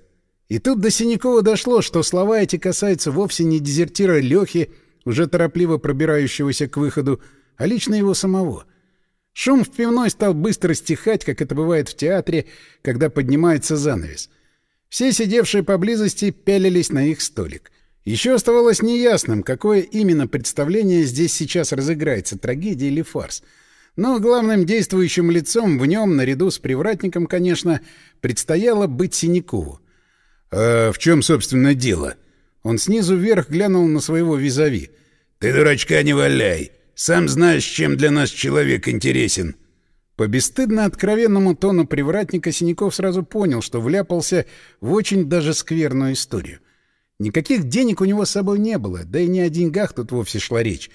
Speaker 1: И тут до Синякова дошло, что слова эти касаются вовсе не дезертира Лехи, уже торопливо пробирающегося к выходу, а лично его самого. Шум в пивной стал быстро стихать, как это бывает в театре, когда поднимается занавес. Все сидевшие поблизости пялились на их столик. Еще оставалось неясным, какое именно представление здесь сейчас разыграется, трагедия или фарс. Но главным действующим лицом в нем, наряду с привратником, конечно, предстояло быть Синякову.
Speaker 3: «А в чем, собственно, дело?»
Speaker 1: Он снизу вверх глянул на своего визави.
Speaker 3: «Ты дурачка не валяй! Сам знаешь, чем для нас человек интересен!»
Speaker 1: По бесстыдно откровенному тону привратника Синяков сразу понял, что вляпался в очень даже скверную историю. Никаких денег у него с собой не было, да и не о деньгах тут вовсе шла речь.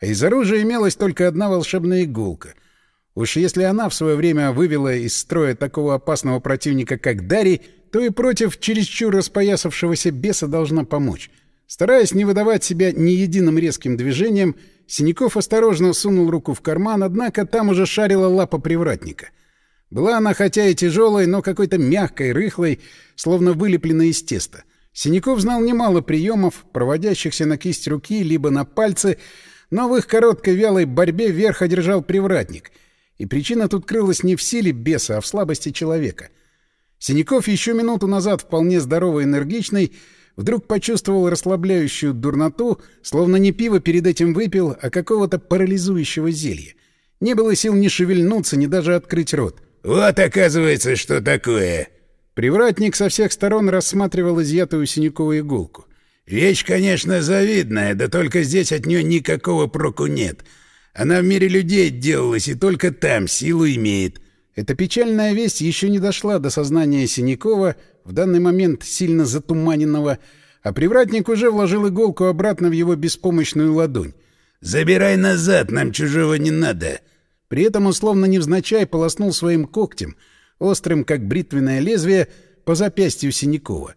Speaker 1: А из оружия имелась только одна волшебная иголка. Уж если она в свое время вывела из строя такого опасного противника, как Дарий, то и против чересчур распоясавшегося беса должна помочь. Стараясь не выдавать себя ни единым резким движением, Синяков осторожно сунул руку в карман, однако там уже шарила лапа привратника. Была она хотя и тяжелой, но какой-то мягкой, рыхлой, словно вылепленной из теста. Синяков знал немало приемов, проводящихся на кисть руки либо на пальцы, но в их короткой вялой борьбе верх одержал привратник. И причина тут крылась не в силе беса, а в слабости человека. Синяков еще минуту назад вполне здоровый и энергичный, вдруг почувствовал расслабляющую дурноту, словно не пиво перед этим выпил, а какого-то парализующего зелья. Не было сил ни шевельнуться, ни даже открыть рот.
Speaker 3: «Вот, оказывается, что такое!»
Speaker 1: Привратник со всех сторон рассматривал изъятую синяковую иголку.
Speaker 3: «Вещь, конечно, завидная, да только здесь от нее никакого проку нет. Она в мире людей делалась, и только там силу имеет».
Speaker 1: Эта печальная весть еще не дошла до сознания Синякова, в данный момент сильно затуманенного, а привратник уже вложил иголку обратно в его беспомощную ладонь.
Speaker 3: «Забирай назад, нам чужого не надо!»
Speaker 1: При этом условно невзначай полоснул своим когтем, острым, как бритвенное лезвие, по запястью Синякова.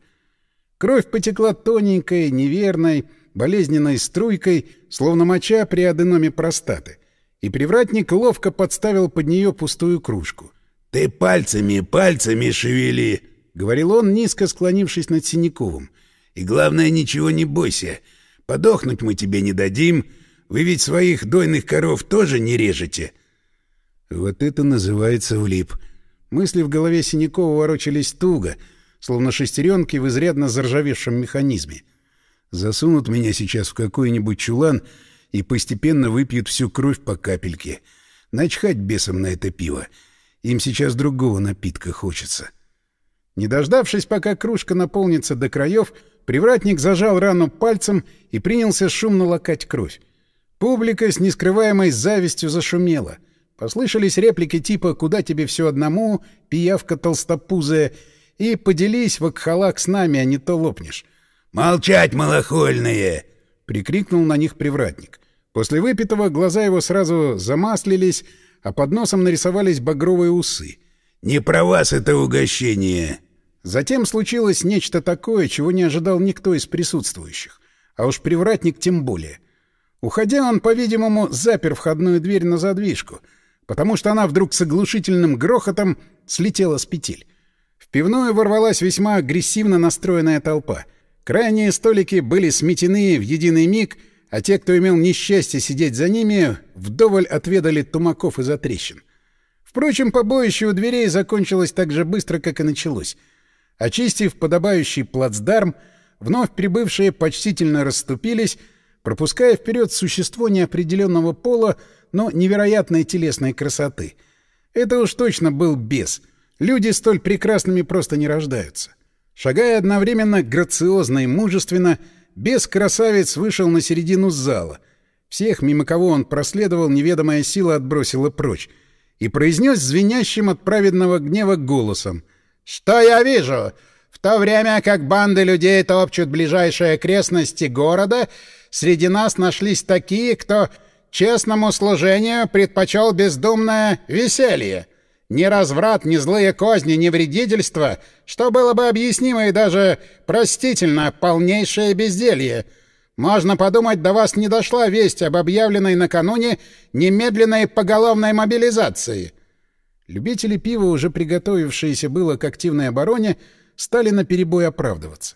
Speaker 1: Кровь потекла тоненькой, неверной, болезненной струйкой, словно моча при аденоме простаты, и привратник ловко подставил под нее пустую кружку.
Speaker 3: «Ты пальцами, пальцами шевели!»
Speaker 1: — говорил он, низко склонившись над Синяковым.
Speaker 3: «И главное, ничего не бойся. Подохнуть мы тебе не дадим. Вы ведь своих дойных коров тоже не режете».
Speaker 1: Вот это называется влип. Мысли в голове Синякова ворочались туго, словно шестеренки в изрядно заржавевшем механизме. Засунут меня сейчас в какой-нибудь чулан и постепенно выпьют всю кровь по капельке. Начхать бесом на это пиво. Им сейчас другого напитка хочется. — не дождавшись, пока кружка наполнится до краев, привратник зажал рану пальцем и принялся шумно лакать кровь. Публика с нескрываемой завистью зашумела. Послышались реплики типа «Куда тебе все одному?» «Пиявка толстопузая» и «Поделись, вакхалак, с нами, а не то лопнешь».
Speaker 3: «Молчать, малохольные!»
Speaker 1: — прикрикнул на них привратник. После выпитого глаза его сразу замаслились, а под носом нарисовались багровые усы.
Speaker 3: «Не про вас это угощение!»
Speaker 1: Затем случилось нечто такое, чего не ожидал никто из присутствующих. А уж привратник тем более. Уходя, он, по-видимому, запер входную дверь на задвижку, потому что она вдруг с оглушительным грохотом слетела с петель. В пивную ворвалась весьма агрессивно настроенная толпа. Крайние столики были сметены в единый миг, а те, кто имел несчастье сидеть за ними, вдоволь отведали тумаков и затрещин. Впрочем, побоище у дверей закончилось так же быстро, как и началось — Очистив подобающий плацдарм, вновь прибывшие почтительно расступились, пропуская вперед существо неопределенного пола, но невероятной телесной красоты. Это уж точно был бес. Люди столь прекрасными просто не рождаются. Шагая одновременно грациозно и мужественно, бес-красавец вышел на середину зала. Всех, мимо кого он проследовал, неведомая сила отбросила прочь и произнес звенящим от праведного гнева голосом. «Что я вижу? В то время как банды людей топчут ближайшие окрестности города, среди нас нашлись такие, кто честному служению предпочел бездумное веселье. Ни разврат, ни злые козни, ни вредительство, что было бы объяснимо и даже простительно, полнейшее безделье — можно подумать, до вас не дошла весть об объявленной накануне немедленной поголовной мобилизации. Любители пива, уже приготовившиеся было к активной обороне, стали наперебой оправдываться.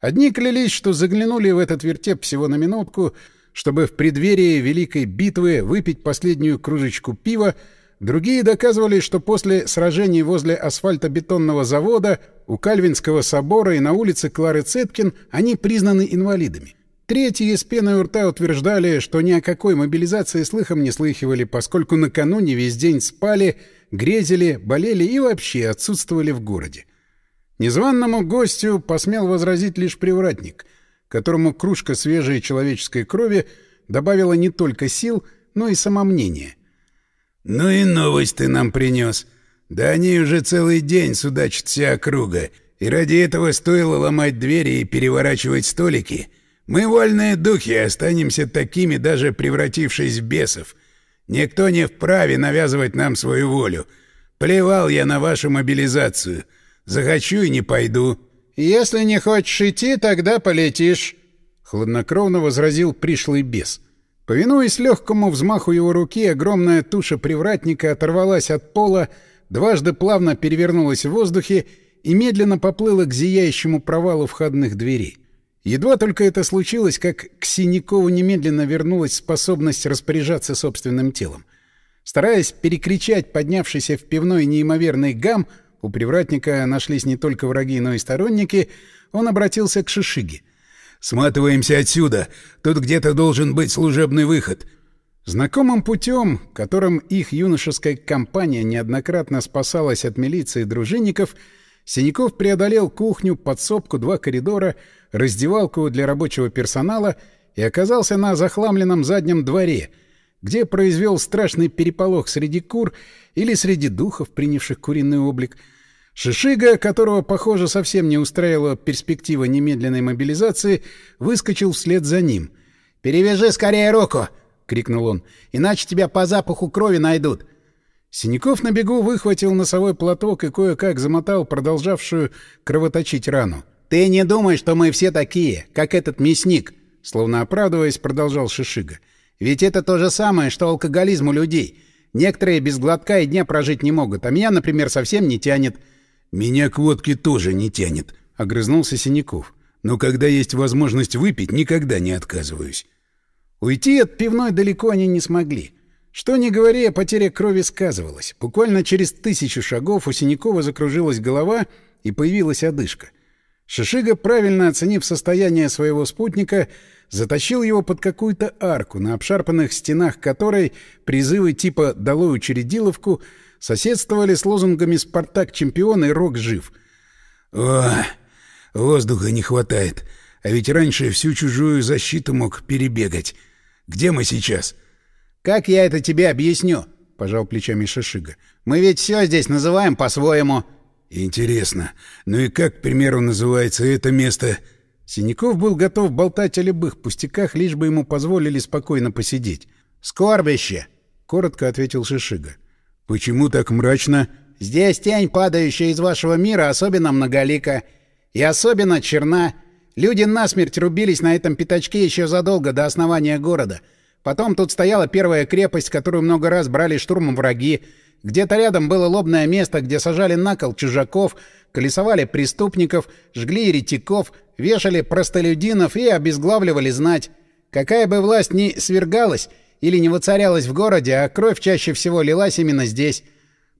Speaker 1: Одни клялись, что заглянули в этот вертеп всего на минутку, чтобы в преддверии Великой битвы выпить последнюю кружечку пива, другие доказывали, что после сражений возле асфальтобетонного завода, у Кальвинского собора и на улице Клары Цеткин они признаны инвалидами. Третьи с пеной у рта утверждали, что ни о какой мобилизации слыхом не слыхивали, поскольку накануне весь день спали, грезили, болели и вообще отсутствовали в городе. Незваному гостю посмел возразить лишь привратник, которому кружка свежей человеческой крови добавила не только сил, но и самомнение.
Speaker 3: «Ну и новость ты нам принес. Да они уже целый день судачат вся округа, и ради этого стоило ломать двери и переворачивать столики». Мы вольные духи останемся такими, даже превратившись в бесов. Никто не вправе навязывать нам свою волю. Плевал я на вашу мобилизацию. Захочу и не пойду.
Speaker 1: Если не хочешь идти, тогда полетишь. Хладнокровно возразил пришлый бес. Повинуясь легкому взмаху его руки, огромная туша привратника оторвалась от пола, дважды плавно перевернулась в воздухе и медленно поплыла к зияющему провалу входных дверей. Едва только это случилось, как к Синякову немедленно вернулась способность распоряжаться собственным телом. Стараясь перекричать поднявшийся в пивной неимоверный гам, у привратника нашлись не только враги, но и сторонники, он обратился к Шишиге.
Speaker 3: «Сматываемся отсюда! Тут где-то должен быть служебный выход!»
Speaker 1: Знакомым путем, которым их юношеская компания неоднократно спасалась от милиции и дружинников, Синяков преодолел кухню, подсобку, два коридора, раздевалку для рабочего персонала и оказался на захламленном заднем дворе, где произвел страшный переполох среди кур или среди духов, принявших куриный облик. Шишига, которого, похоже, совсем не устраивала перспектива немедленной мобилизации, выскочил вслед за ним.
Speaker 2: «Перевяжи скорее руку!» — крикнул он. «Иначе тебя по запаху крови найдут!»
Speaker 1: Синяков на бегу выхватил носовой платок и кое-как замотал продолжавшую кровоточить рану.
Speaker 2: «Ты не думай, что мы все такие, как этот мясник!»
Speaker 1: Словно оправдываясь, продолжал Шишига.
Speaker 2: «Ведь это то же самое, что алкоголизм у людей. Некоторые без глотка и дня прожить не могут, а меня, например, совсем не тянет».
Speaker 3: «Меня к водке тоже не тянет», — огрызнулся Синяков. «Но когда есть возможность выпить, никогда не отказываюсь».
Speaker 1: Уйти от пивной далеко они не смогли. Что ни говори, потеря крови сказывалась. Буквально через тысячу шагов у Синякова закружилась голова и появилась одышка. Шишига, правильно оценив состояние своего спутника, затащил его под какую-то арку, на обшарпанных стенах которой призывы типа «Долой учредиловку» соседствовали с лозунгами «Спартак чемпион» и «Рок жив».
Speaker 3: «О, воздуха не хватает, а ведь раньше всю чужую защиту мог перебегать. Где мы сейчас?»
Speaker 2: «Как я это тебе объясню?» — пожал плечами Шишига. «Мы ведь все здесь называем по-своему».
Speaker 3: «Интересно. Ну и как, к примеру, называется это место?»
Speaker 1: Синяков был готов болтать о любых пустяках, лишь бы ему позволили спокойно посидеть.
Speaker 2: «Скорбище!»
Speaker 1: — коротко ответил Шишига.
Speaker 3: «Почему так мрачно?»
Speaker 2: «Здесь тень, падающая из вашего мира, особенно многолика. И особенно черна. Люди насмерть рубились на этом пятачке еще задолго до основания города». Потом тут стояла первая крепость, которую много раз брали штурмом враги. Где-то рядом было лобное место, где сажали на кол чужаков, колесовали преступников, жгли еретиков, вешали простолюдинов и обезглавливали знать. Какая бы власть ни свергалась или не воцарялась в городе, а кровь чаще всего лилась именно здесь.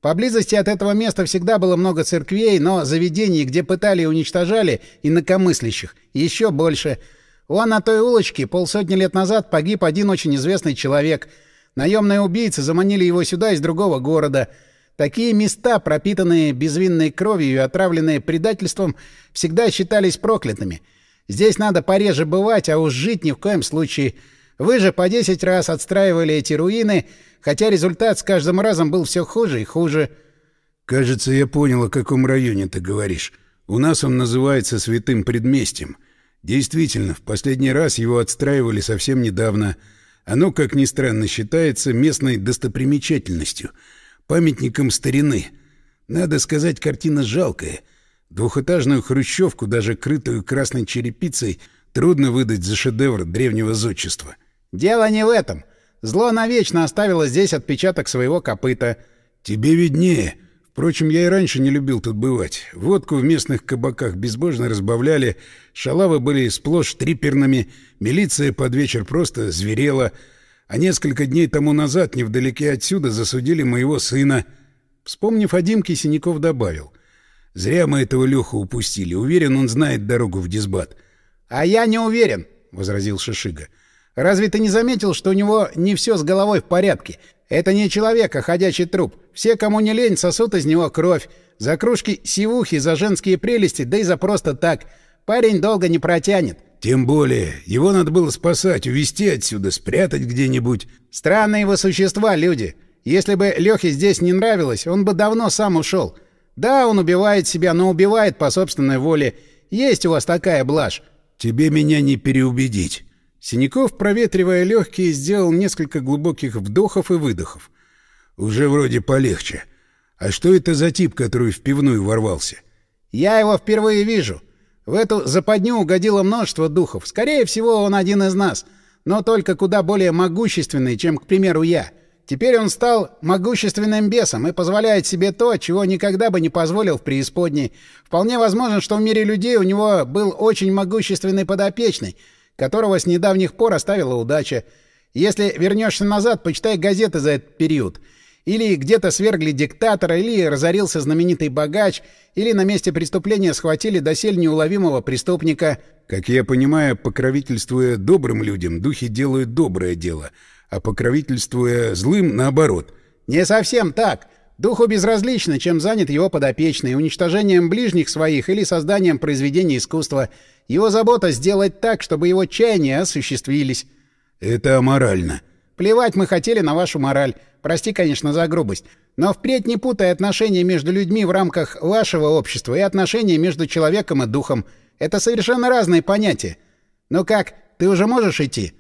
Speaker 2: Поблизости от этого места всегда было много церквей, но заведений, где пытали и уничтожали инакомыслящих, еще больше — Вон на той улочке полсотни лет назад погиб один очень известный человек. Наемные убийцы заманили его сюда из другого города. Такие места, пропитанные безвинной кровью и отравленные предательством, всегда считались проклятыми. Здесь надо пореже бывать, а уж жить ни в коем случае. Вы же по десять раз отстраивали эти руины, хотя результат с каждым разом был все хуже и хуже.
Speaker 3: «Кажется, я понял, о каком районе ты говоришь. У нас он называется Святым Предместьем». Действительно, в последний раз его отстраивали совсем недавно. Оно, как ни странно, считается местной достопримечательностью, памятником старины. Надо сказать, картина жалкая. Двухэтажную хрущевку, даже крытую красной черепицей, трудно выдать за шедевр древнего зодчества.
Speaker 2: «Дело не в этом. Зло навечно оставило здесь отпечаток своего копыта».
Speaker 3: «Тебе виднее. Впрочем, я и раньше не любил тут бывать. Водку в местных кабаках безбожно разбавляли, шалавы были сплошь триперными, милиция под вечер просто зверела. А несколько дней тому назад невдалеке отсюда засудили моего сына. Вспомнив о Димке, Синяков добавил. «Зря мы этого Леху упустили. Уверен, он знает дорогу в Дисбат».
Speaker 2: «А я не уверен», — возразил Шишига. «Разве ты не заметил, что у него не все с головой в порядке? Это не человек, а ходячий труп. Все, кому не лень, сосут из него кровь. За кружки сивухи, за женские прелести, да и за просто так. Парень долго не протянет.
Speaker 3: Тем более, его надо было спасать, увезти отсюда, спрятать где-нибудь.
Speaker 2: Странные вы существа, люди. Если бы Лехе здесь не нравилось, он бы давно сам ушел. Да, он убивает себя, но убивает по собственной воле. Есть у вас такая блажь.
Speaker 3: Тебе меня не переубедить.
Speaker 1: Синяков, проветривая легкие, сделал несколько глубоких вдохов и выдохов.
Speaker 3: «Уже вроде полегче. А что это за тип, который в пивную ворвался?»
Speaker 2: «Я его впервые вижу. В эту западню угодило множество духов. Скорее всего, он один из нас, но только куда более могущественный, чем, к примеру, я. Теперь он стал могущественным бесом и позволяет себе то, чего никогда бы не позволил в преисподней. Вполне возможно, что в мире людей у него был очень могущественный подопечный — которого с недавних пор оставила удача. Если вернешься назад, почитай газеты за этот период. Или где-то свергли диктатора, или разорился знаменитый богач, или на месте преступления схватили досель неуловимого преступника.
Speaker 3: Как я понимаю, покровительствуя добрым людям, духи делают доброе дело, а покровительствуя злым — наоборот.
Speaker 2: Не совсем так. Духу безразлично, чем занят его подопечный, уничтожением ближних своих или созданием произведений искусства — его забота сделать так, чтобы его чаяния осуществились.
Speaker 3: Это аморально.
Speaker 2: Плевать мы хотели на вашу мораль. Прости, конечно, за грубость. Но впредь не путай отношения между людьми в рамках вашего общества и отношения между человеком и духом. Это совершенно разные понятия. Ну как, ты уже можешь идти?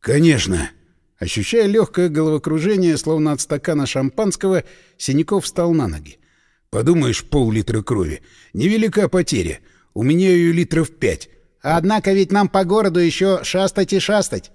Speaker 3: Конечно.
Speaker 1: Ощущая легкое головокружение, словно от стакана шампанского, Синяков встал на ноги.
Speaker 3: Подумаешь, пол-литра крови. Невелика потеря. У меня ее литров пять.
Speaker 2: Однако ведь нам по городу еще шастать и шастать.